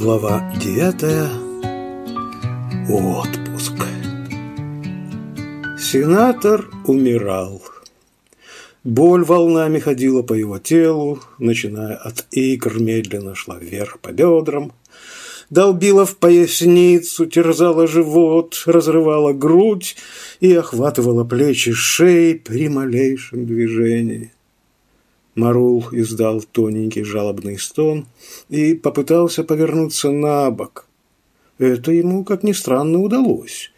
Глава девятая. Отпуск. Сенатор умирал. Боль волнами ходила по его телу, начиная от икр, медленно шла вверх по бедрам, долбила в поясницу, терзала живот, разрывала грудь и охватывала плечи шеи при малейшем движении. Марул издал тоненький жалобный стон и попытался повернуться на бок. Это ему, как ни странно, удалось.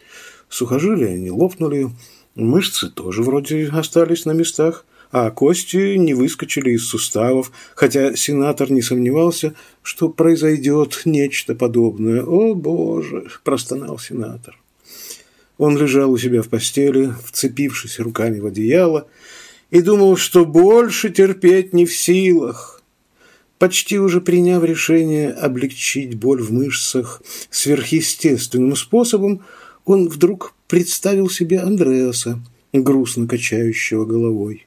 Сухожилия не лопнули, мышцы тоже вроде остались на местах, а кости не выскочили из суставов, хотя сенатор не сомневался, что произойдет нечто подобное. «О, Боже!» – простонал сенатор. Он лежал у себя в постели, вцепившись руками в одеяло, и думал, что больше терпеть не в силах. Почти уже приняв решение облегчить боль в мышцах сверхъестественным способом, он вдруг представил себе Андреаса, грустно качающего головой.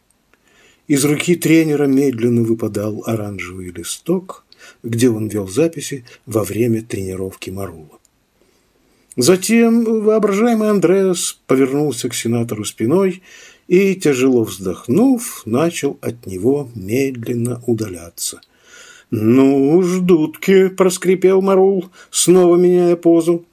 Из руки тренера медленно выпадал оранжевый листок, где он вел записи во время тренировки Марула. Затем воображаемый Андреас повернулся к сенатору спиной и, тяжело вздохнув, начал от него медленно удаляться. «Ну, ждутки!» – проскрипел Марул, снова меняя позу.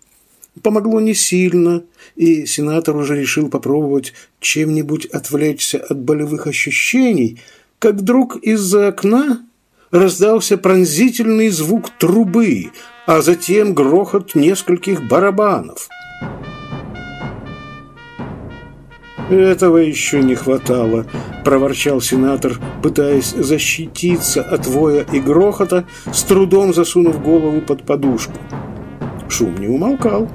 Помогло не сильно, и сенатор уже решил попробовать чем-нибудь отвлечься от болевых ощущений, как вдруг из-за окна раздался пронзительный звук трубы, а затем грохот нескольких барабанов – «Этого еще не хватало», – проворчал сенатор, пытаясь защититься от воя и грохота, с трудом засунув голову под подушку. Шум не умолкал.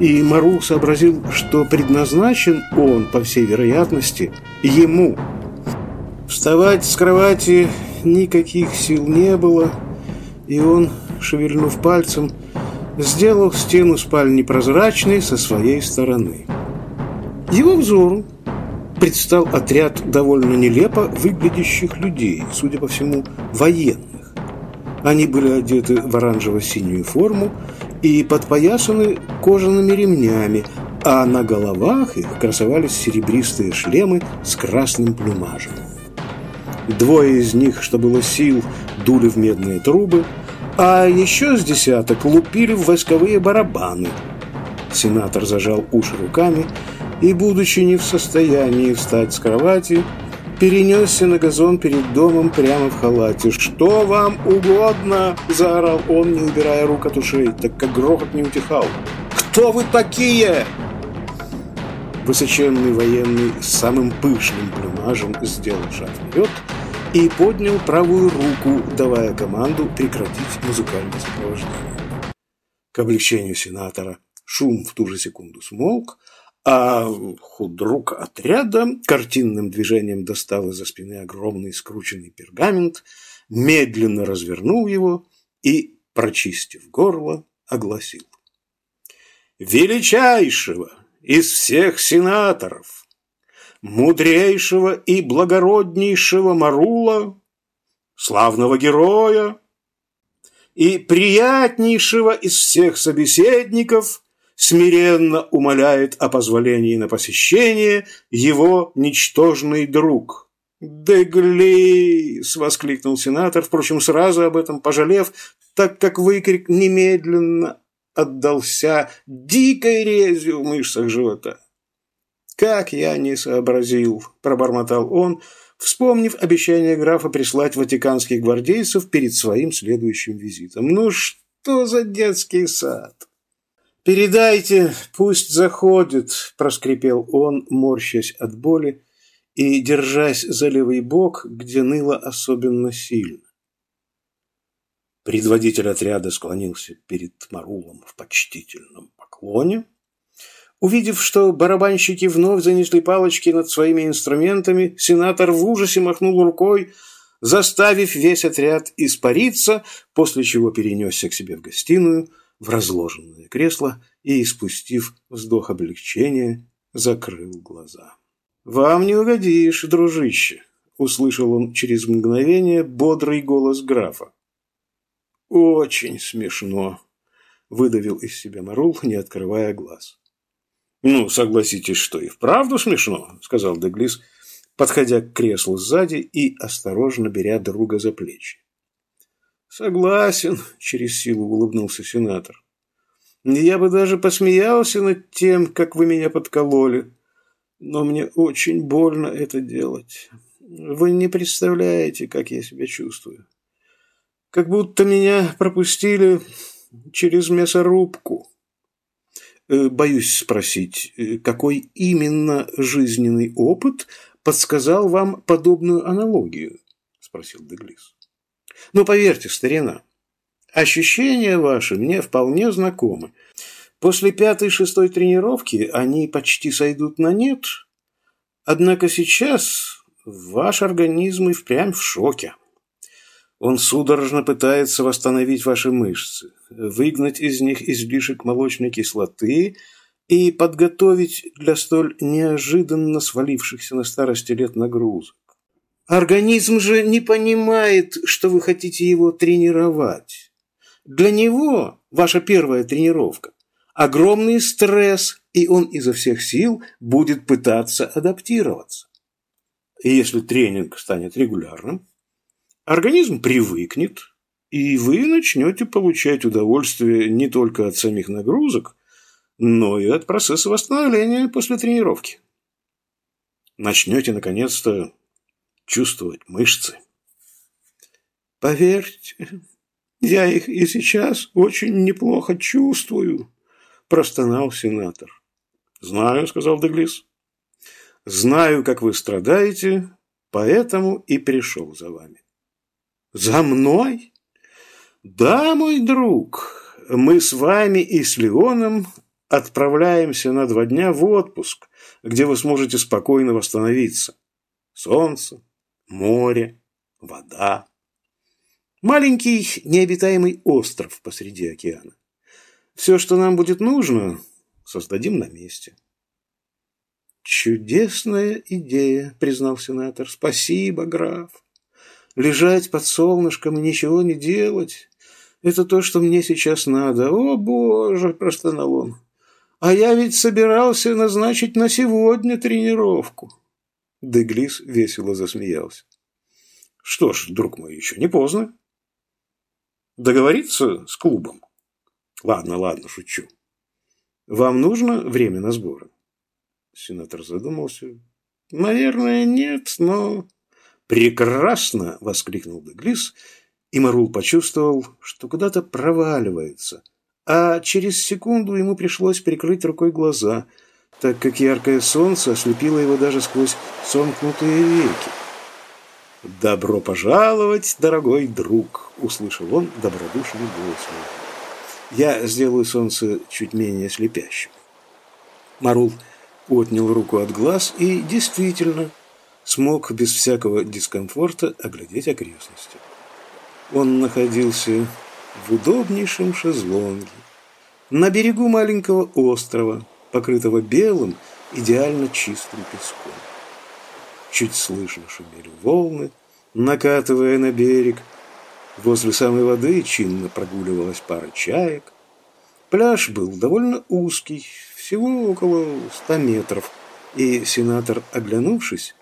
И Мару сообразил, что предназначен он, по всей вероятности, ему. Вставать с кровати никаких сил не было, и он, шевельнув пальцем, сделал стену спальни прозрачной со своей стороны. Его взору предстал отряд довольно нелепо выглядящих людей, судя по всему, военных. Они были одеты в оранжево-синюю форму и подпоясаны кожаными ремнями, а на головах их красовались серебристые шлемы с красным плюмажем. Двое из них, что было сил, дули в медные трубы, а еще с десяток лупили в войсковые барабаны. Сенатор зажал уши руками и, будучи не в состоянии встать с кровати, перенесся на газон перед домом прямо в халате. «Что вам угодно?» – заорал он, не убирая рук от ушей, так как грохот не утихал. «Кто вы такие?» Высоченный военный с самым пышным плюмажем сделал шаг вперед и поднял правую руку, давая команду прекратить музыкальное сопровождение. К облегчению сенатора шум в ту же секунду смолк, а худрук отряда картинным движением достал из-за спины огромный скрученный пергамент, медленно развернул его и, прочистив горло, огласил. «Величайшего из всех сенаторов, мудрейшего и благороднейшего Марула, славного героя и приятнейшего из всех собеседников – смиренно умоляет о позволении на посещение его ничтожный друг. «Деглис!» – воскликнул сенатор, впрочем, сразу об этом пожалев, так как выкрик немедленно отдался дикой резью в мышцах живота. «Как я не сообразил!» – пробормотал он, вспомнив обещание графа прислать ватиканских гвардейцев перед своим следующим визитом. «Ну что за детский сад?» «Передайте, пусть заходит», – проскрипел он, морщась от боли и держась за левый бок, где ныло особенно сильно. Предводитель отряда склонился перед Марулом в почтительном поклоне. Увидев, что барабанщики вновь занесли палочки над своими инструментами, сенатор в ужасе махнул рукой, заставив весь отряд испариться, после чего перенесся к себе в гостиную – в разложенное кресло и, испустив вздох облегчения, закрыл глаза. «Вам не угодишь, дружище!» – услышал он через мгновение бодрый голос графа. очень смешно», – выдавил из себя Марул, не открывая глаз. «Ну, согласитесь, что и вправду смешно», – сказал Деглис, подходя к креслу сзади и осторожно беря друга за плечи. «Согласен», – через силу улыбнулся сенатор. «Я бы даже посмеялся над тем, как вы меня подкололи, но мне очень больно это делать. Вы не представляете, как я себя чувствую. Как будто меня пропустили через мясорубку». Э, боюсь спросить, э, какой именно жизненный опыт подсказал вам подобную аналогию? Спросил Деглис. Но поверьте, старина, ощущения ваши мне вполне знакомы. После пятой-шестой тренировки они почти сойдут на нет, однако сейчас ваш организм и впрямь в шоке. Он судорожно пытается восстановить ваши мышцы, выгнать из них излишек молочной кислоты и подготовить для столь неожиданно свалившихся на старости лет нагрузок. Организм же не понимает, что вы хотите его тренировать. Для него ваша первая тренировка – огромный стресс, и он изо всех сил будет пытаться адаптироваться. И если тренинг станет регулярным, Организм привыкнет, и вы начнете получать удовольствие не только от самих нагрузок, но и от процесса восстановления после тренировки. Начнете, наконец-то, чувствовать мышцы. Поверьте, я их и сейчас очень неплохо чувствую, простонал сенатор. Знаю, сказал Деглис. Знаю, как вы страдаете, поэтому и пришел за вами. За мной? Да, мой друг, мы с вами и с Леоном отправляемся на два дня в отпуск, где вы сможете спокойно восстановиться. Солнце, море, вода. Маленький необитаемый остров посреди океана. Все, что нам будет нужно, создадим на месте. Чудесная идея, признал сенатор. Спасибо, граф. Лежать под солнышком и ничего не делать – это то, что мне сейчас надо. О, Боже, простонал он. А я ведь собирался назначить на сегодня тренировку. Деглис весело засмеялся. Что ж, друг мой, еще не поздно. Договориться с клубом? Ладно, ладно, шучу. Вам нужно время на сборы? Сенатор задумался. Наверное, нет, но... «Прекрасно!» – воскликнул Деглис, и Марул почувствовал, что куда-то проваливается, а через секунду ему пришлось прикрыть рукой глаза, так как яркое солнце ослепило его даже сквозь сомкнутые веки. «Добро пожаловать, дорогой друг!» – услышал он добродушный голос. «Я сделаю солнце чуть менее слепящим». Марул отнял руку от глаз и действительно смог без всякого дискомфорта оглядеть окрестности. Он находился в удобнейшем шезлонге на берегу маленького острова, покрытого белым, идеально чистым песком. Чуть слышно шумели волны, накатывая на берег. Возле самой воды чинно прогуливалась пара чаек. Пляж был довольно узкий, всего около ста метров, и сенатор, оглянувшись,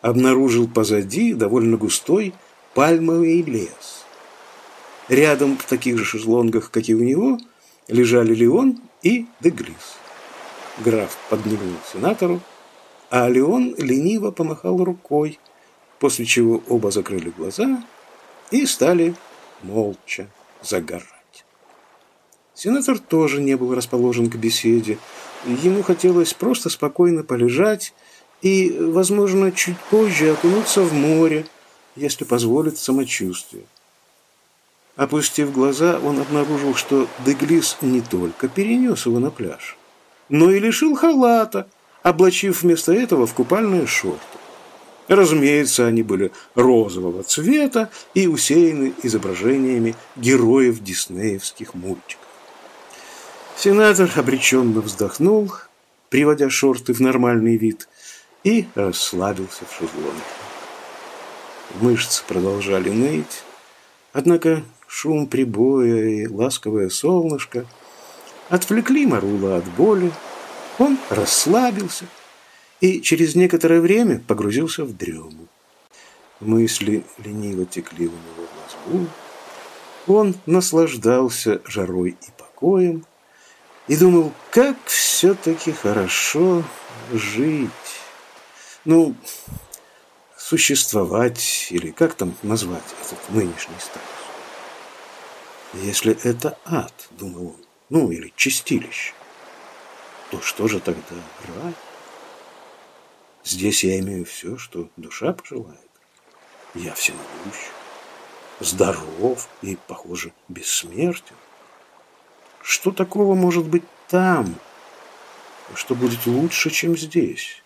обнаружил позади довольно густой пальмовый лес. Рядом в таких же шезлонгах, как и у него, лежали Леон и Деглис. Граф подмигнул сенатору, а Леон лениво помахал рукой, после чего оба закрыли глаза и стали молча загорать. Сенатор тоже не был расположен к беседе. Ему хотелось просто спокойно полежать и, возможно, чуть позже окунуться в море, если позволит самочувствие. Опустив глаза, он обнаружил, что Деглис не только перенес его на пляж, но и лишил халата, облачив вместо этого в купальные шорты. Разумеется, они были розового цвета и усеяны изображениями героев диснеевских мультиков. Сенатор обреченно вздохнул, приводя шорты в нормальный вид, и расслабился в шезлонге. Мышцы продолжали ныть, однако шум прибоя и ласковое солнышко отвлекли Марула от боли. Он расслабился и через некоторое время погрузился в дрему. Мысли лениво текли у него в мозгу. Он наслаждался жарой и покоем и думал, как все-таки хорошо жить. Ну, существовать, или как там назвать этот нынешний статус. Если это ад, думал он, ну или чистилище, то что же тогда рай? Здесь я имею все, что душа пожелает. Я всемогущ, здоров и, похоже, бессмертен. Что такого может быть там, что будет лучше, чем здесь?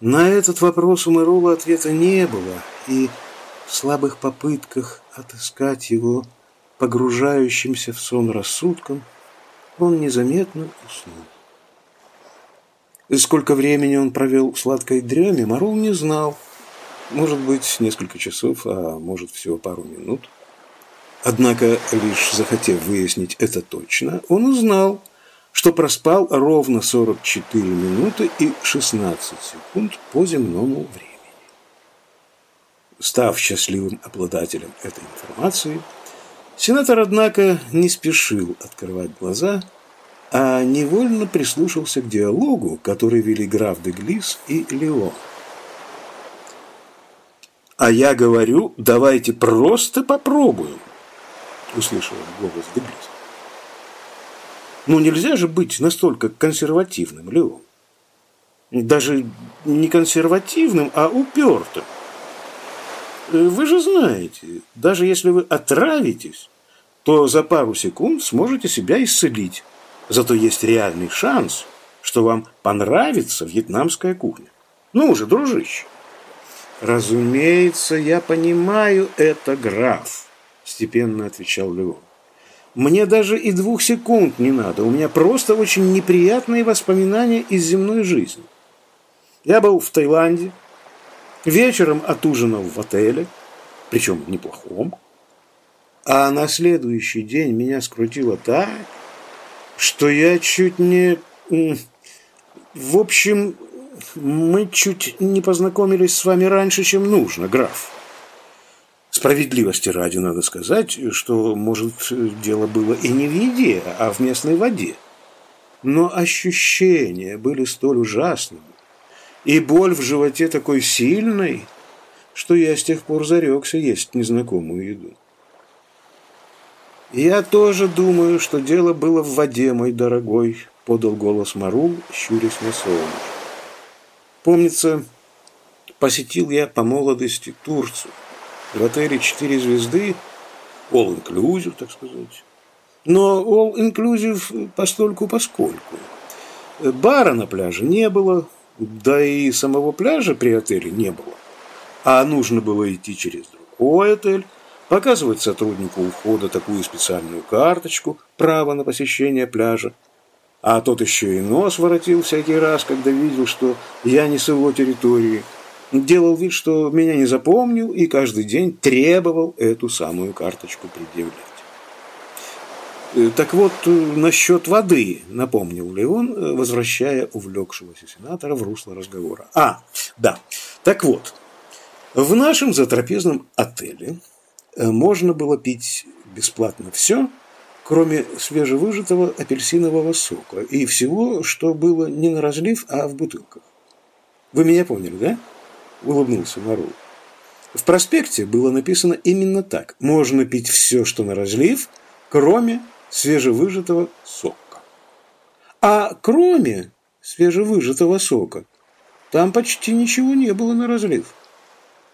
На этот вопрос у Мэрола ответа не было, и в слабых попытках отыскать его погружающимся в сон рассудком, он незаметно уснул. И сколько времени он провел в сладкой дреме, Марул не знал. Может быть, несколько часов, а может, всего пару минут. Однако, лишь захотев выяснить это точно, он узнал, что проспал ровно 44 минуты и 16 секунд по земному времени. Став счастливым обладателем этой информации, сенатор, однако, не спешил открывать глаза, а невольно прислушался к диалогу, который вели граф де Глис и Леон. «А я говорю, давайте просто попробуем», – услышал голос де Глис. Ну, нельзя же быть настолько консервативным, Леон. Даже не консервативным, а упертым. Вы же знаете, даже если вы отравитесь, то за пару секунд сможете себя исцелить. Зато есть реальный шанс, что вам понравится вьетнамская кухня. Ну уже, дружище. Разумеется, я понимаю это, граф, степенно отвечал Леон. Мне даже и двух секунд не надо. У меня просто очень неприятные воспоминания из земной жизни. Я был в Таиланде, вечером отужинал в отеле, причем неплохом, а на следующий день меня скрутило так, что я чуть не... В общем, мы чуть не познакомились с вами раньше, чем нужно, граф. Справедливости ради надо сказать, что, может, дело было и не в еде, а в местной воде. Но ощущения были столь ужасными, и боль в животе такой сильной, что я с тех пор зарекся есть незнакомую еду. «Я тоже думаю, что дело было в воде, мой дорогой», — подал голос Марул, щурясь на солнце. «Помнится, посетил я по молодости Турцию в отеле «Четыре звезды», all-inclusive, так сказать. Но all-inclusive постольку-поскольку. Бара на пляже не было, да и самого пляжа при отеле не было. А нужно было идти через другой отель, показывать сотруднику ухода такую специальную карточку, право на посещение пляжа. А тот еще и нос воротил всякий раз, когда видел, что я не с его территории – делал вид, что меня не запомнил и каждый день требовал эту самую карточку предъявлять. Э, так вот, э, насчет воды, напомнил Леон, э, возвращая увлекшегося сенатора в русло разговора. А, да, так вот, в нашем затрапезном отеле можно было пить бесплатно все, кроме свежевыжатого апельсинового сока и всего, что было не на разлив, а в бутылках. Вы меня поняли, да? улыбнулся Марул. В проспекте было написано именно так. Можно пить все, что на разлив, кроме свежевыжатого сока. А кроме свежевыжатого сока, там почти ничего не было на разлив.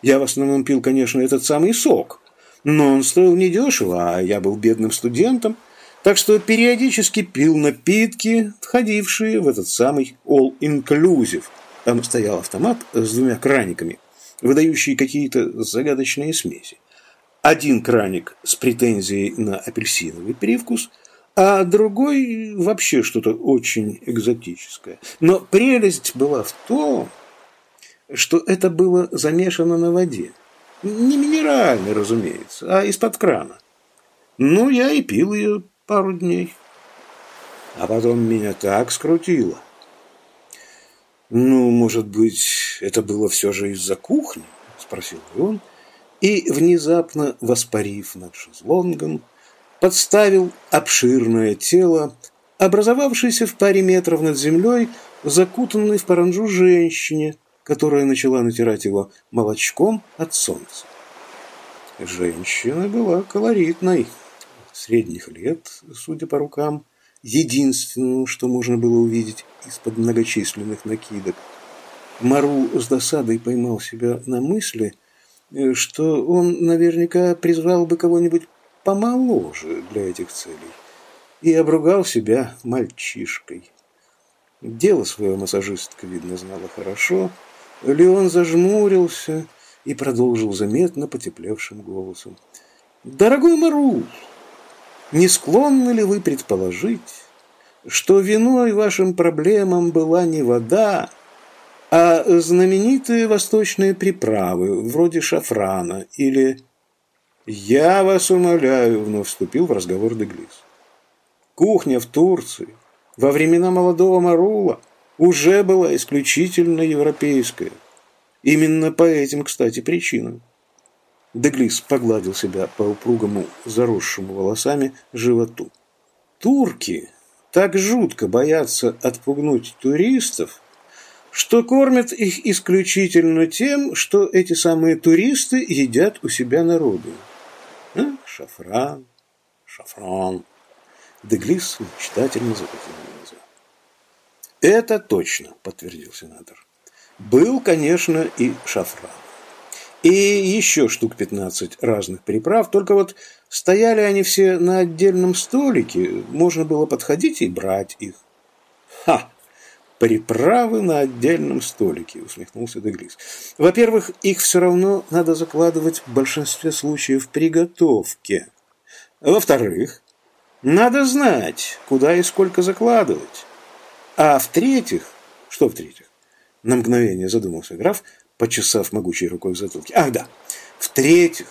Я в основном пил, конечно, этот самый сок, но он стоил недешево, а я был бедным студентом, так что периодически пил напитки, входившие в этот самый all-inclusive – там стоял автомат с двумя краниками, выдающие какие-то загадочные смеси. Один краник с претензией на апельсиновый привкус, а другой вообще что-то очень экзотическое. Но прелесть была в том, что это было замешано на воде. Не минеральный, разумеется, а из-под крана. Ну, я и пил ее пару дней. А потом меня так скрутило. Ну, может быть, это было все же из-за кухни? Спросил он, и, внезапно воспарив над шезлонгом, подставил обширное тело, образовавшееся в паре метров над землей, закутанной в паранжу женщине, которая начала натирать его молочком от солнца. Женщина была колоритной, средних лет, судя по рукам, единственным, что можно было увидеть из-под многочисленных накидок. Мару с досадой поймал себя на мысли, что он наверняка призвал бы кого-нибудь помоложе для этих целей и обругал себя мальчишкой. Дело свое массажистка, видно, знала хорошо – Леон зажмурился и продолжил заметно потеплевшим голосом. «Дорогой Мару, не склонны ли вы предположить, что виной вашим проблемам была не вода, а знаменитые восточные приправы, вроде шафрана или... «Я вас умоляю», — вновь вступил в разговор Деглис. «Кухня в Турции во времена молодого Марула уже была исключительно европейская. Именно по этим, кстати, причинам. Деглис погладил себя по упругому, заросшему волосами животу. Турки так жутко боятся отпугнуть туристов, что кормят их исключительно тем, что эти самые туристы едят у себя на родине. А? Шафран, шафран. Деглис мечтательно закатил глаза. Это точно, подтвердил сенатор. Был, конечно, и шафран. И еще штук 15 разных приправ, только вот стояли они все на отдельном столике, можно было подходить и брать их. Ха! Приправы на отдельном столике, усмехнулся Деглис. Во-первых, их все равно надо закладывать в большинстве случаев приготовке. Во-вторых, надо знать, куда и сколько закладывать. А в-третьих, что в-третьих? На мгновение задумался граф, почесав могучей рукой в затылке. Ах, да. В-третьих,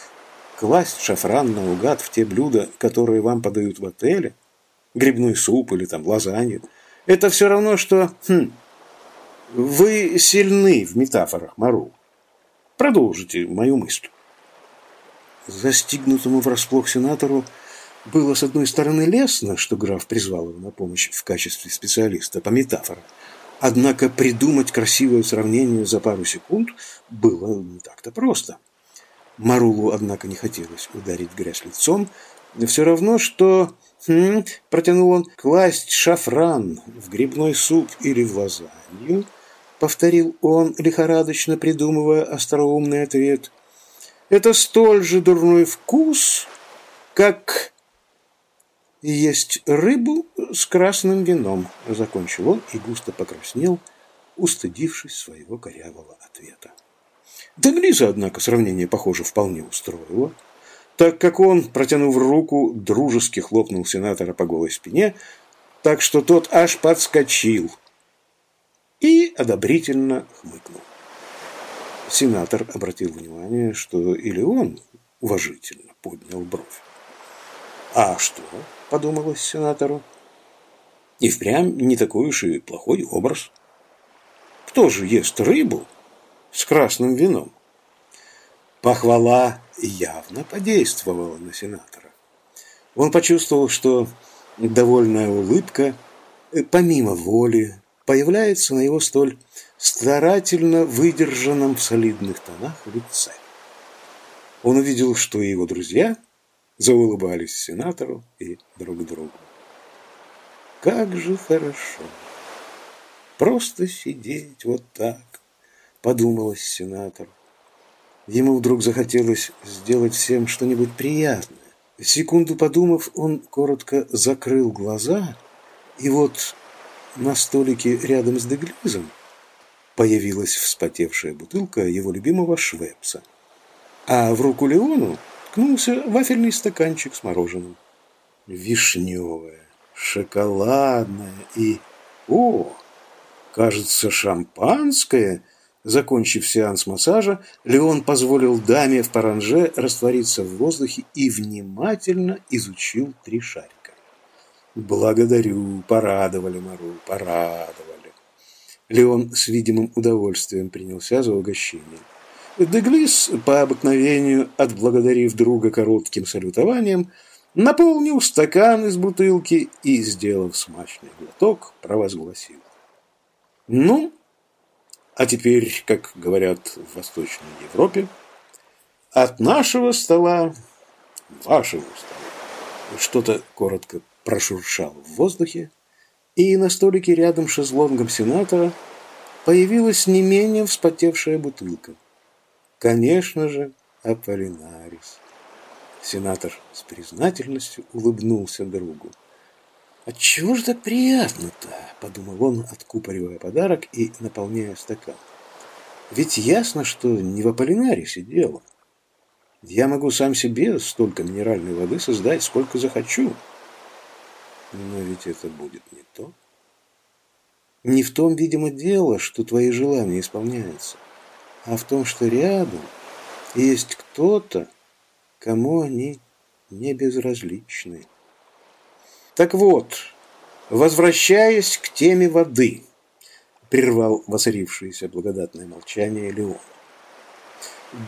класть шафран наугад в те блюда, которые вам подают в отеле, грибной суп или там лазанью, это все равно, что... Хм, вы сильны в метафорах, Мару. Продолжите мою мысль. Застигнутому врасплох сенатору было, с одной стороны, лестно, что граф призвал его на помощь в качестве специалиста по метафорам, однако придумать красивое сравнение за пару секунд было не так-то просто. Марулу, однако, не хотелось ударить грязь лицом, все равно, что, хм, протянул он, класть шафран в грибной суп или в лазанью, повторил он, лихорадочно придумывая остроумный ответ. Это столь же дурной вкус, как есть рыбу с красным вином», — закончил он и густо покраснел, устыдившись своего корявого ответа. Деглиза, однако, сравнение, похоже, вполне устроило, так как он, протянув руку, дружески хлопнул сенатора по голой спине, так что тот аж подскочил и одобрительно хмыкнул. Сенатор обратил внимание, что или он уважительно поднял бровь. «А что?» – подумалось сенатору. «И впрямь не такой уж и плохой образ. Кто же ест рыбу с красным вином?» Похвала явно подействовала на сенатора. Он почувствовал, что довольная улыбка, э, помимо воли, появляется на его столь старательно выдержанном в солидных тонах лице. Он увидел, что его друзья заулыбались сенатору и друг другу. Как же хорошо! Просто сидеть вот так, подумалось сенатору. Ему вдруг захотелось сделать всем что-нибудь приятное. Секунду подумав, он коротко закрыл глаза, и вот на столике рядом с Деглизом появилась вспотевшая бутылка его любимого швепса. А в руку Леону ткнулся вафельный стаканчик с мороженым. Вишневое, шоколадное и... О, кажется, шампанское, Закончив сеанс массажа, Леон позволил даме в паранже раствориться в воздухе и внимательно изучил три шарика. «Благодарю, порадовали Мару, порадовали». Леон с видимым удовольствием принялся за угощение. Деглис, по обыкновению, отблагодарив друга коротким салютованием, наполнил стакан из бутылки и, сделав смачный глоток, провозгласил. «Ну, а теперь, как говорят в Восточной Европе, от нашего стола вашего стола. Что-то коротко прошуршало в воздухе, и на столике рядом с шезлонгом сенатора появилась не менее вспотевшая бутылка. Конечно же, Аполлинарис. Сенатор с признательностью улыбнулся другу. «Отчего же так приятно-то?» – подумал он, откупоривая подарок и наполняя стакан. «Ведь ясно, что не в Аполлинарисе дело. Я могу сам себе столько минеральной воды создать, сколько захочу. Но ведь это будет не то. Не в том, видимо, дело, что твои желания исполняются, а в том, что рядом есть кто-то, кому они не безразличны». Так вот, возвращаясь к теме воды, прервал воцарившееся благодатное молчание Леон.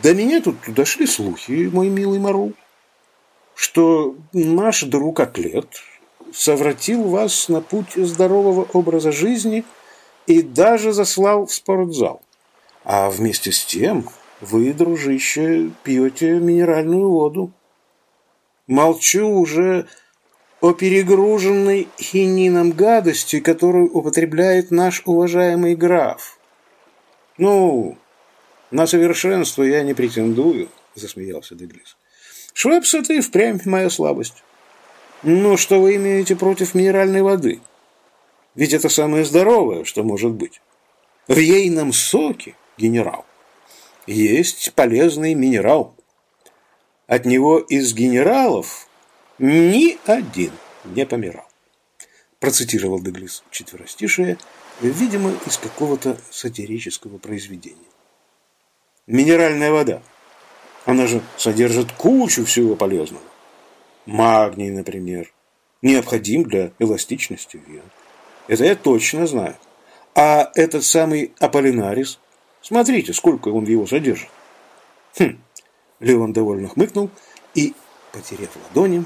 До меня тут дошли слухи, мой милый Мару, что наш друг Аклет совратил вас на путь здорового образа жизни и даже заслал в спортзал. А вместе с тем вы, дружище, пьете минеральную воду. Молчу уже о перегруженной хинином гадости, которую употребляет наш уважаемый граф. Ну, на совершенство я не претендую, засмеялся Деглис. Швепс это и впрямь моя слабость. Но что вы имеете против минеральной воды? Ведь это самое здоровое, что может быть. В ейном соке, генерал, есть полезный минерал. От него из генералов ни один не помирал. Процитировал Деглис четверостишее, видимо, из какого-то сатирического произведения. Минеральная вода. Она же содержит кучу всего полезного. Магний, например, необходим для эластичности вен. Это я точно знаю. А этот самый Аполлинарис, смотрите, сколько он его содержит. Хм, Леон довольно хмыкнул и, потеряв ладони,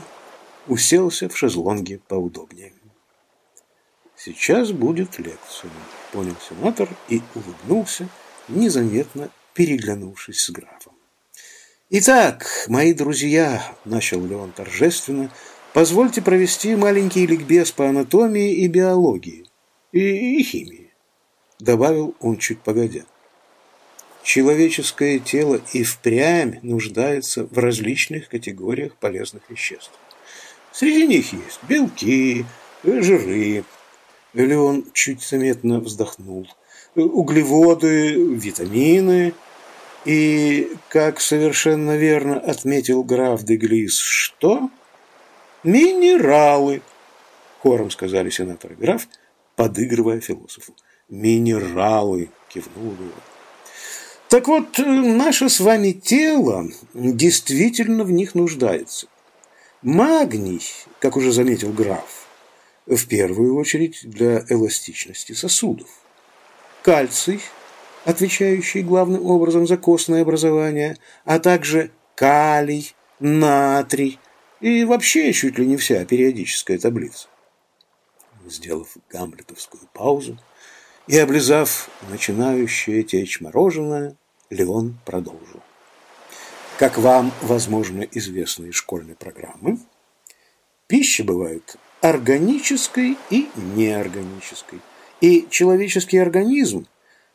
уселся в шезлонге поудобнее. «Сейчас будет лекция», — понял сенатор и улыбнулся, незаметно переглянувшись с графом. «Итак, мои друзья», — начал Леон торжественно, — «позвольте провести маленький ликбез по анатомии и биологии, и, и химии», — добавил он чуть погодя. «Человеческое тело и впрямь нуждается в различных категориях полезных веществ. Среди них есть белки, жиры. Леон чуть заметно вздохнул. Углеводы, витамины. И, как совершенно верно отметил граф де Глис, что? Минералы, хором сказали сенатор и граф, подыгрывая философу. Минералы, кивнул Леон. Так вот, наше с вами тело действительно в них нуждается. Магний, как уже заметил граф, в первую очередь для эластичности сосудов. Кальций, отвечающий главным образом за костное образование, а также калий, натрий и вообще чуть ли не вся периодическая таблица. Сделав гамлетовскую паузу и облизав начинающее течь мороженое, Леон продолжил. Как вам, возможно, известны из школьной программы, пища бывает органической и неорганической. И человеческий организм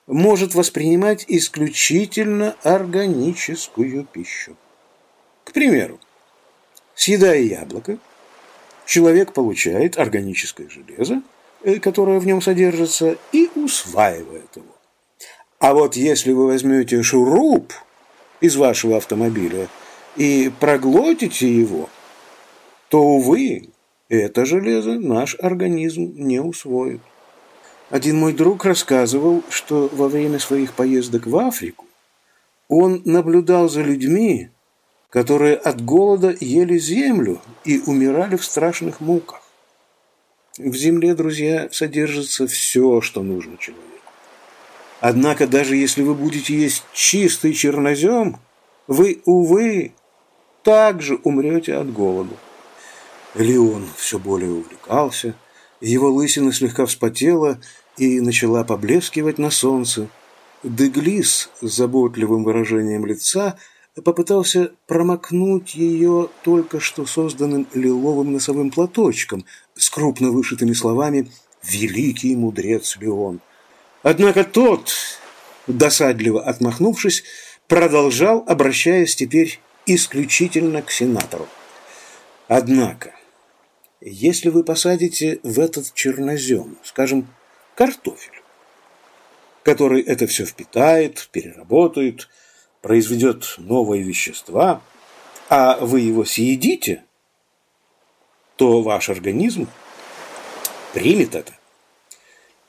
может воспринимать исключительно органическую пищу. К примеру, съедая яблоко, человек получает органическое железо, э, которое в нем содержится, и усваивает его. А вот если вы возьмете шуруп – из вашего автомобиля и проглотите его, то, увы, это железо наш организм не усвоит. Один мой друг рассказывал, что во время своих поездок в Африку он наблюдал за людьми, которые от голода ели землю и умирали в страшных муках. В земле, друзья, содержится все, что нужно человеку. Однако, даже если вы будете есть чистый чернозем, вы, увы, также умрете от голода. Леон все более увлекался, его лысина слегка вспотела и начала поблескивать на солнце. Деглис с заботливым выражением лица попытался промокнуть ее только что созданным лиловым носовым платочком с крупно вышитыми словами «Великий мудрец Леон». Однако тот, досадливо отмахнувшись, продолжал, обращаясь теперь исключительно к сенатору. Однако, если вы посадите в этот чернозем, скажем, картофель, который это все впитает, переработает, произведет новые вещества, а вы его съедите, то ваш организм примет это.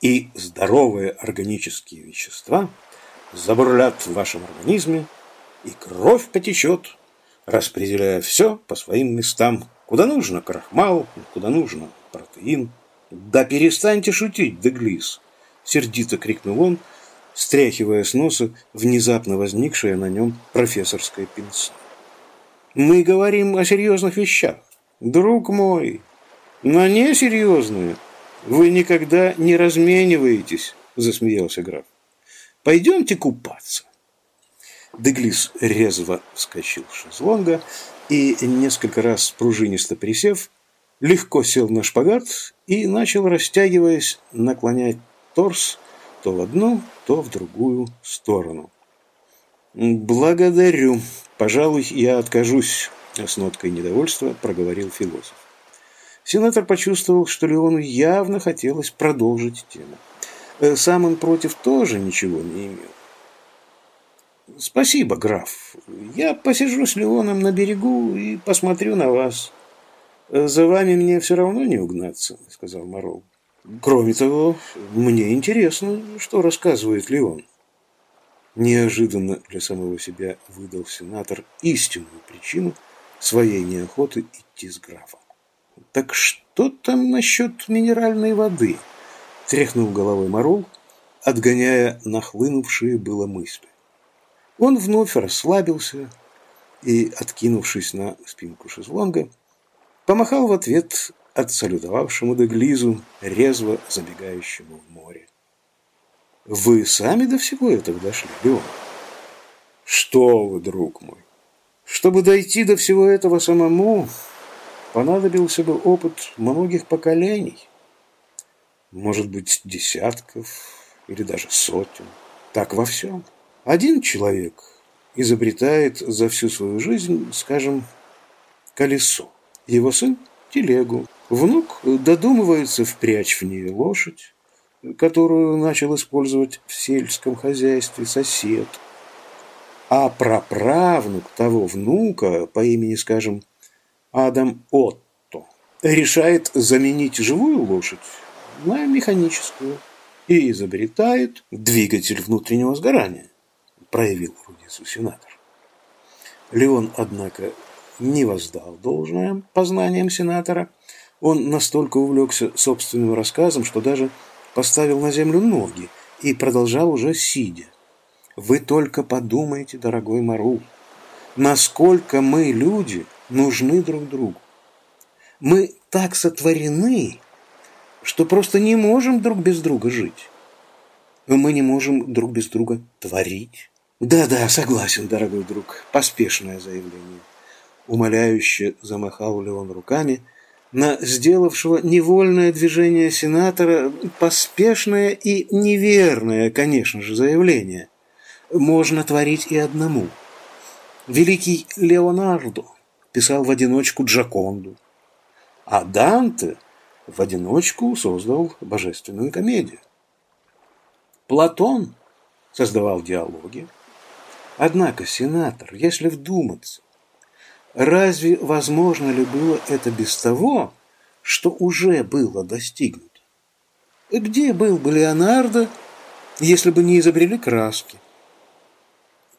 И здоровые органические вещества забурлят в вашем организме, и кровь потечет, распределяя все по своим местам. Куда нужно крахмал, куда нужно протеин. «Да перестаньте шутить, Деглис!» — сердито крикнул он, стряхивая с носа внезапно возникшее на нем профессорское пенсне. «Мы говорим о серьезных вещах. Друг мой, на несерьезные вы никогда не размениваетесь», — засмеялся граф. «Пойдемте купаться». Деглис резво вскочил с шезлонга и, несколько раз пружинисто присев, легко сел на шпагат и начал, растягиваясь, наклонять торс то в одну, то в другую сторону. «Благодарю. Пожалуй, я откажусь», — с ноткой недовольства проговорил философ. Сенатор почувствовал, что Леону явно хотелось продолжить тему. Э, сам он против тоже ничего не имел. «Спасибо, граф. Я посижу с Леоном на берегу и посмотрю на вас. За вами мне все равно не угнаться», — сказал Морол. Кроме того, мне интересно, что рассказывает Леон. Неожиданно для самого себя выдал сенатор истинную причину своей неохоты идти с графом. «Так что там насчет минеральной воды?» – тряхнул головой Морол, отгоняя нахлынувшие было мысли. Он вновь расслабился и, откинувшись на спинку шезлонга, помахал в ответ отсалютовавшему Деглизу, резво забегающему в море. Вы сами до всего этого дошли, Леон? Что вы, друг мой? Чтобы дойти до всего этого самому, понадобился бы опыт многих поколений. Может быть, десятков или даже сотен. Так во всем. Один человек изобретает за всю свою жизнь, скажем, колесо. Его сын – телегу. Внук додумывается впрячь в нее лошадь, которую начал использовать в сельском хозяйстве сосед. А праправнук того внука по имени, скажем, Адам Отто решает заменить живую лошадь на механическую и изобретает двигатель внутреннего сгорания, проявил Рудису сенатор. Леон, однако, не воздал должное познаниям сенатора – он настолько увлекся собственным рассказом, что даже поставил на землю ноги и продолжал уже сидя. Вы только подумайте, дорогой Мару, насколько мы, люди, нужны друг другу. Мы так сотворены, что просто не можем друг без друга жить. Мы не можем друг без друга творить. Да-да, согласен, дорогой друг. Поспешное заявление. Умоляюще замахал ли он руками – на сделавшего невольное движение сенатора поспешное и неверное, конечно же, заявление. Можно творить и одному. Великий Леонардо писал в одиночку Джаконду, а Данте в одиночку создал божественную комедию. Платон создавал диалоги. Однако, сенатор, если вдуматься, Разве возможно ли было это без того, что уже было достигнуто? Где был бы Леонардо, если бы не изобрели краски?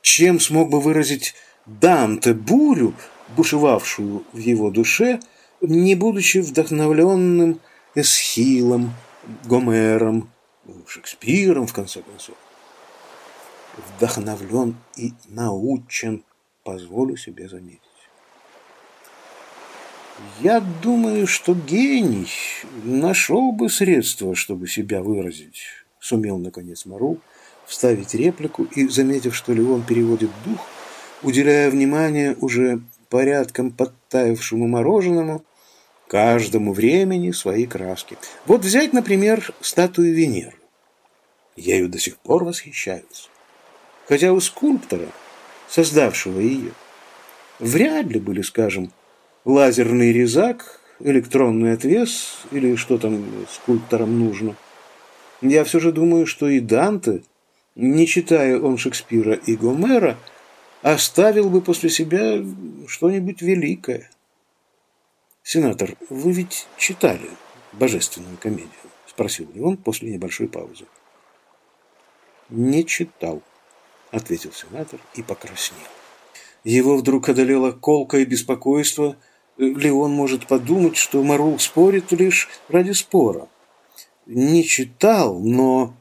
Чем смог бы выразить Данте бурю, бушевавшую в его душе, не будучи вдохновленным Эсхилом, Гомером, Шекспиром, в конце концов? Вдохновлен и научен, позволю себе заметить. Я думаю, что гений нашел бы средства, чтобы себя выразить. Сумел, наконец, Мару вставить реплику и, заметив, что Леон переводит дух, уделяя внимание уже порядком подтаявшему мороженому, каждому времени свои краски. Вот взять, например, статую Венеры. Ею до сих пор восхищаются. Хотя у скульптора, создавшего ее, вряд ли были, скажем, лазерный резак, электронный отвес или что там скульпторам нужно. Я все же думаю, что и Данте, не читая он Шекспира и Гомера, оставил бы после себя что-нибудь великое. Сенатор, вы ведь читали божественную комедию? Спросил он после небольшой паузы. Не читал, ответил сенатор и покраснел. Его вдруг одолело колкое беспокойство – Леон может подумать, что Марул спорит лишь ради спора. Не читал, но...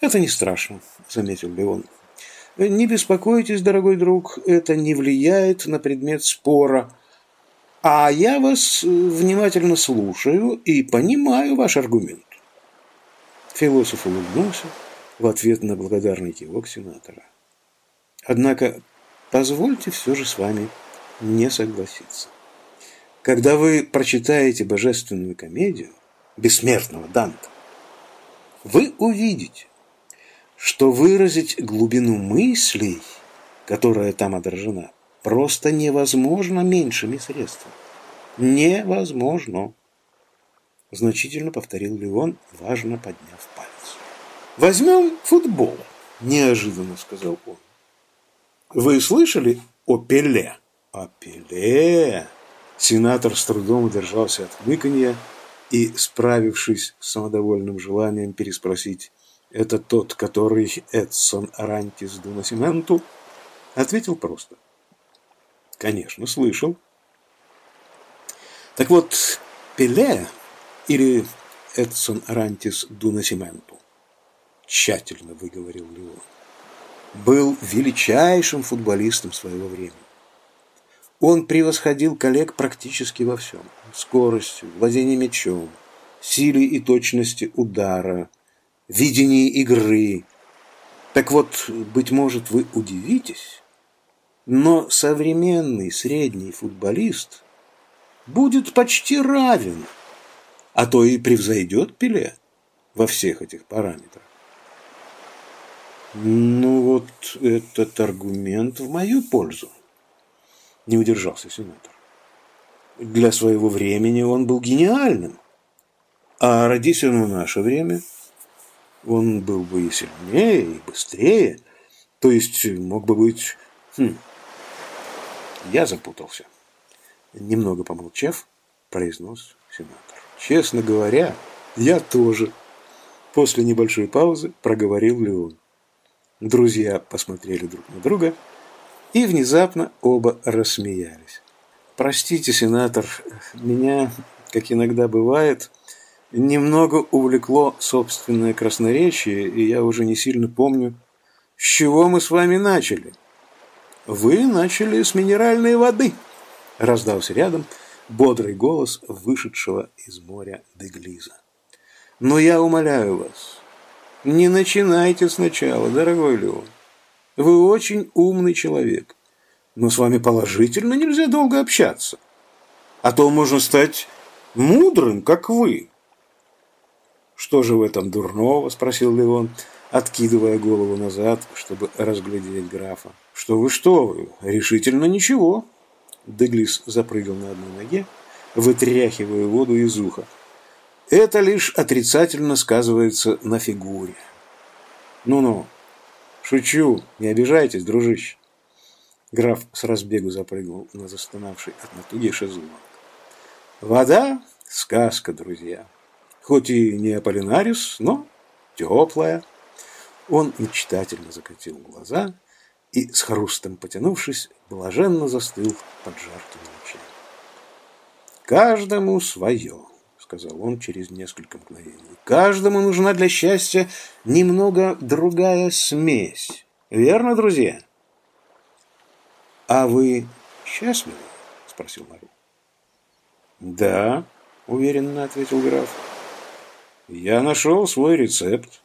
Это не страшно, заметил Леон. Не беспокойтесь, дорогой друг, это не влияет на предмет спора. А я вас внимательно слушаю и понимаю ваш аргумент. Философ улыбнулся в ответ на благодарный кивок сенатора. Однако позвольте все же с вами не согласиться. Когда вы прочитаете божественную комедию бессмертного Данта, вы увидите, что выразить глубину мыслей, которая там отражена, просто невозможно меньшими средствами. Невозможно. Значительно повторил Леон, важно подняв палец. Возьмем футбол, неожиданно сказал он. Вы слышали о Пеле? О Пеле? Сенатор с трудом удержался от хмыканья и, справившись с самодовольным желанием переспросить «Это тот, который Эдсон Арантис Дунасименту?» ответил просто «Конечно, слышал». Так вот, Пеле или Эдсон Арантис Дунасименту тщательно выговорил Леон, был величайшим футболистом своего времени. Он превосходил коллег практически во всем. Скоростью, владением мячом, силе и точности удара, видении игры. Так вот, быть может, вы удивитесь, но современный средний футболист будет почти равен, а то и превзойдет Пеле во всех этих параметрах. Ну вот этот аргумент в мою пользу не удержался сенатор. Для своего времени он был гениальным. А родись он в наше время, он был бы и сильнее, и быстрее. То есть мог бы быть... Хм, я запутался. Немного помолчав, произнес сенатор. Честно говоря, я тоже. После небольшой паузы проговорил Леон. Друзья посмотрели друг на друга – и внезапно оба рассмеялись. «Простите, сенатор, меня, как иногда бывает, немного увлекло собственное красноречие, и я уже не сильно помню, с чего мы с вами начали». «Вы начали с минеральной воды», – раздался рядом бодрый голос вышедшего из моря Деглиза. «Но я умоляю вас, не начинайте сначала, дорогой Леон. Вы очень умный человек, но с вами положительно нельзя долго общаться. А то можно стать мудрым, как вы. Что же в этом дурного? спросил Леон, откидывая голову назад, чтобы разглядеть графа. Что вы, что вы? Решительно ничего. Деглис запрыгал на одной ноге, вытряхивая воду из уха. Это лишь отрицательно сказывается на фигуре. Ну-ну, Шучу, не обижайтесь, дружище. Граф с разбегу запрыгнул на застонавший от натуги шезлонг. Вода – сказка, друзья. Хоть и не Аполлинарис, но теплая. Он мечтательно закатил глаза и, с хрустом потянувшись, блаженно застыл под жарким лучами. «Каждому свое», — сказал он через несколько мгновений. «Каждому нужна для счастья немного другая смесь. Верно, друзья?» «А вы счастливы?» — спросил Мару. «Да», — уверенно ответил граф. «Я нашел свой рецепт.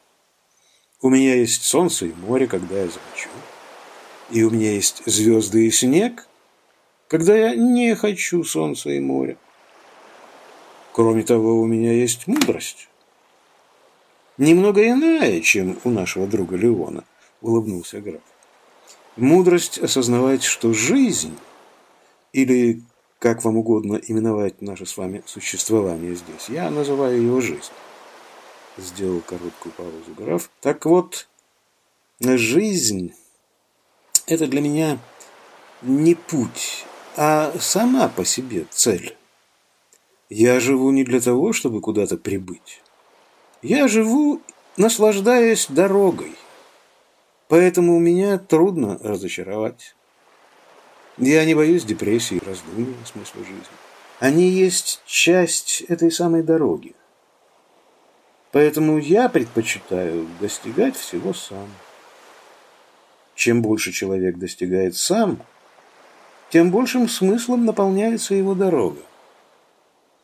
У меня есть солнце и море, когда я захочу. И у меня есть звезды и снег, когда я не хочу солнца и моря. Кроме того, у меня есть мудрость. Немного иная, чем у нашего друга Леона, улыбнулся граф. Мудрость осознавать, что жизнь, или как вам угодно именовать наше с вами существование здесь, я называю его жизнь. Сделал короткую паузу граф. Так вот, жизнь – это для меня не путь, а сама по себе цель. Я живу не для того, чтобы куда-то прибыть. Я живу, наслаждаясь дорогой. Поэтому меня трудно разочаровать. Я не боюсь депрессии и раздумий о смысле жизни. Они есть часть этой самой дороги. Поэтому я предпочитаю достигать всего сам. Чем больше человек достигает сам, тем большим смыслом наполняется его дорога.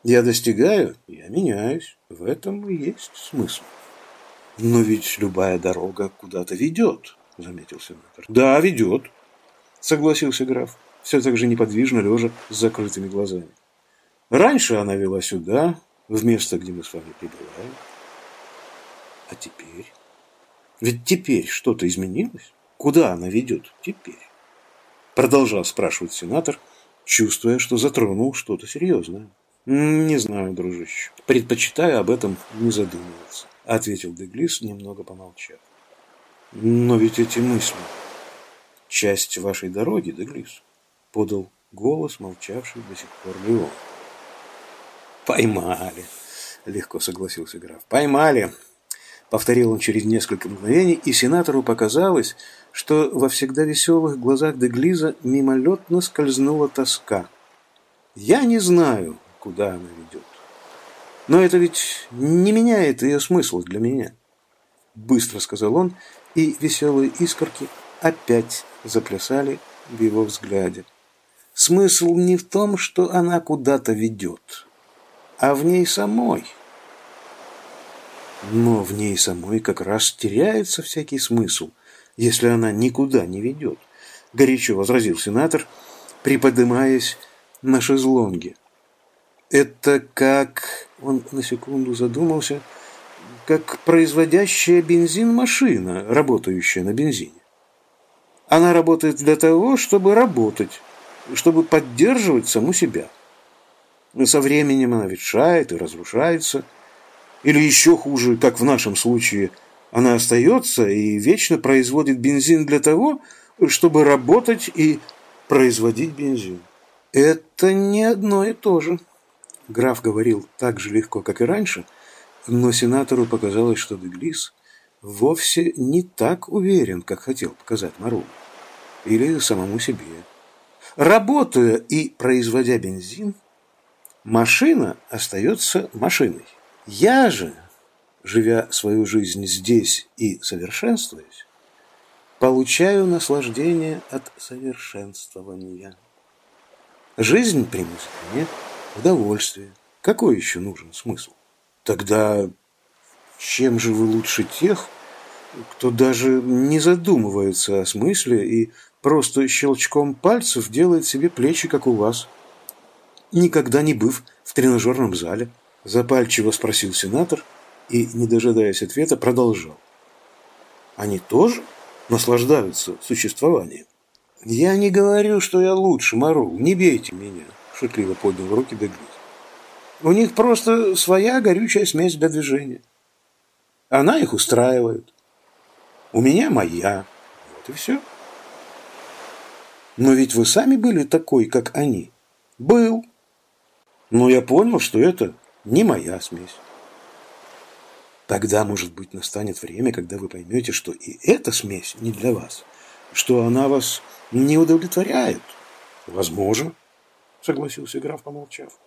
Я достигаю, я меняюсь. В этом и есть смысл. Но ведь любая дорога куда-то ведет заметил сенатор. Да, ведет, согласился граф, все так же неподвижно лежа с закрытыми глазами. Раньше она вела сюда, в место, где мы с вами пребываем. А теперь? Ведь теперь что-то изменилось? Куда она ведет теперь? Продолжал спрашивать сенатор, чувствуя, что затронул что-то серьезное. «Не знаю, дружище. Предпочитаю об этом не задумываться», — ответил Деглис, немного помолчав. Но ведь эти мысли – часть вашей дороги, Деглис, подал голос, молчавший до сих пор Леон. Поймали, легко согласился граф. Поймали. Повторил он через несколько мгновений, и сенатору показалось, что во всегда веселых глазах Деглиза мимолетно скользнула тоска. Я не знаю, куда она ведет. Но это ведь не меняет ее смысла для меня. Быстро сказал он и веселые искорки опять заплясали в его взгляде. Смысл не в том, что она куда-то ведет, а в ней самой. Но в ней самой как раз теряется всякий смысл, если она никуда не ведет, горячо возразил сенатор, приподнимаясь на шезлонге. Это как... Он на секунду задумался – как производящая бензин машина, работающая на бензине. Она работает для того, чтобы работать, чтобы поддерживать саму себя. Со временем она ветшает и разрушается. Или еще хуже, как в нашем случае, она остается и вечно производит бензин для того, чтобы работать и производить бензин. Это не одно и то же. Граф говорил так же легко, как и раньше – но сенатору показалось, что Деглис вовсе не так уверен, как хотел показать Мару. Или самому себе. Работая и производя бензин, машина остается машиной. Я же, живя свою жизнь здесь и совершенствуясь, получаю наслаждение от совершенствования. Жизнь приносит мне удовольствие. Какой еще нужен смысл? Тогда чем же вы лучше тех, кто даже не задумывается о смысле и просто щелчком пальцев делает себе плечи, как у вас? Никогда не быв в тренажерном зале, запальчиво спросил сенатор и, не дожидаясь ответа, продолжал. Они тоже наслаждаются существованием? Я не говорю, что я лучше, Мару, не бейте меня, шутливо поднял руки Беглис. У них просто своя горючая смесь для движения. Она их устраивает. У меня моя. Вот и все. Но ведь вы сами были такой, как они. Был. Но я понял, что это не моя смесь. Тогда, может быть, настанет время, когда вы поймете, что и эта смесь не для вас, что она вас не удовлетворяет. Возможно, согласился граф, помолчав.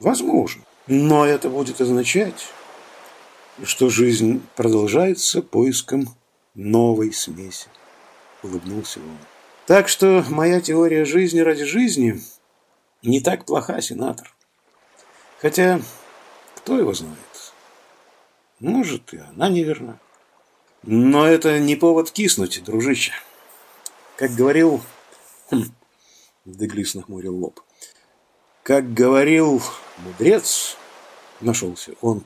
Возможно. Но это будет означать, что жизнь продолжается поиском новой смеси. Улыбнулся он. Так что моя теория жизни ради жизни не так плоха, сенатор. Хотя, кто его знает? Может, и она неверна. Но это не повод киснуть, дружище. Как говорил... Хм, Деглис нахмурил лоб. Как говорил мудрец, нашелся он,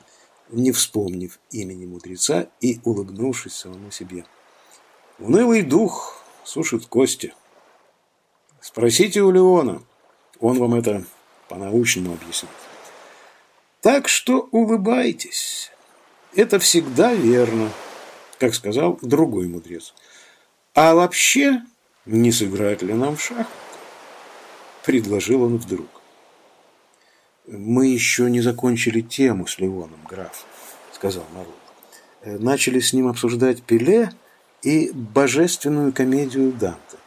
не вспомнив имени мудреца и улыбнувшись самому себе. Унылый дух сушит кости. Спросите у Леона, он вам это по-научному объяснит. Так что улыбайтесь. Это всегда верно, как сказал другой мудрец. А вообще, не сыграет ли нам в шах? Предложил он вдруг. Мы еще не закончили тему с Леоном, граф, сказал народ. Э, начали с ним обсуждать Пеле и божественную комедию Данте.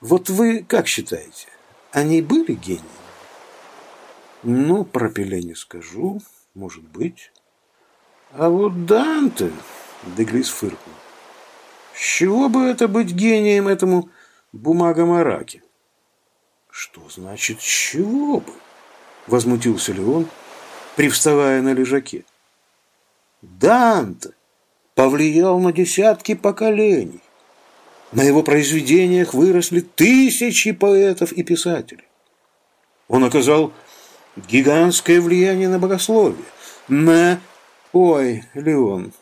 Вот вы как считаете, они были гениями? Ну, про Пеле не скажу, может быть. А вот Данте, Деглис фыркнул. С чего бы это быть гением этому бумагомараке? Что значит «с чего бы»? Возмутился ли он, привставая на лежаке. Данте повлиял на десятки поколений. На его произведениях выросли тысячи поэтов и писателей. Он оказал гигантское влияние на богословие, на... Ой, Леон,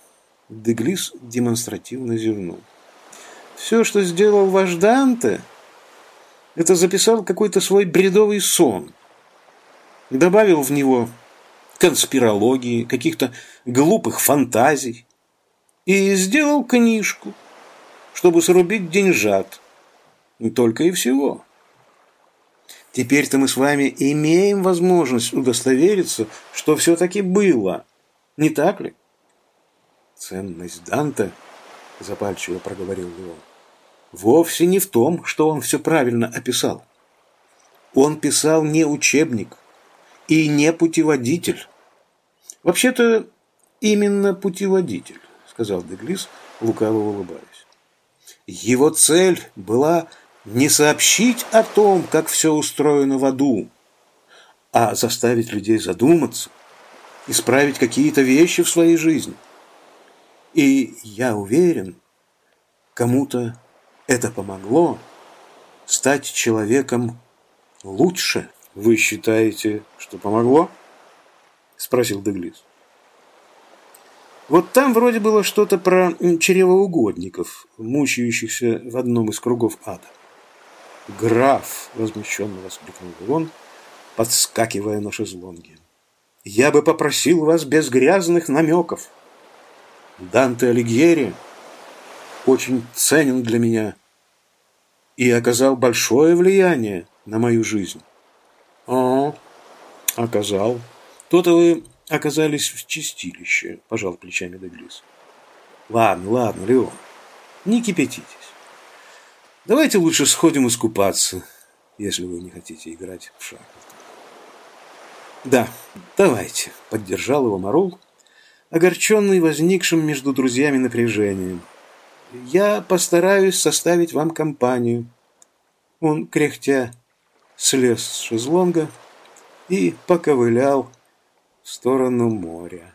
Деглис демонстративно зевнул. Все, что сделал ваш Данте, это записал какой-то свой бредовый сон. Добавил в него конспирологии, каких-то глупых фантазий. И сделал книжку, чтобы срубить деньжат. Только и всего. Теперь-то мы с вами имеем возможность удостовериться, что все-таки было. Не так ли? Ценность Данте, запальчиво проговорил Леон, вовсе не в том, что он все правильно описал. Он писал не учебник и не путеводитель. Вообще-то именно путеводитель, сказал Деглис, лукаво улыбаясь. Его цель была не сообщить о том, как все устроено в аду, а заставить людей задуматься, исправить какие-то вещи в своей жизни. И я уверен, кому-то это помогло стать человеком лучше. Вы считаете, что помогло? Спросил Деглис. Вот там вроде было что-то про чревоугодников, мучающихся в одном из кругов ада. «Граф!» – возмущенно воскликнул он, подскакивая на шезлонге. «Я бы попросил вас без грязных намеков. Данте Алигьери очень ценен для меня и оказал большое влияние на мою жизнь». «О, оказал. То-то вы оказались в чистилище», – пожал плечами Деглис. «Ладно, ладно, Леон, не кипятитесь. Давайте лучше сходим искупаться, если вы не хотите играть в шахматы. Да, давайте, поддержал его Марул, огорченный возникшим между друзьями напряжением. Я постараюсь составить вам компанию. Он, кряхтя, слез с шезлонга и поковылял в сторону моря.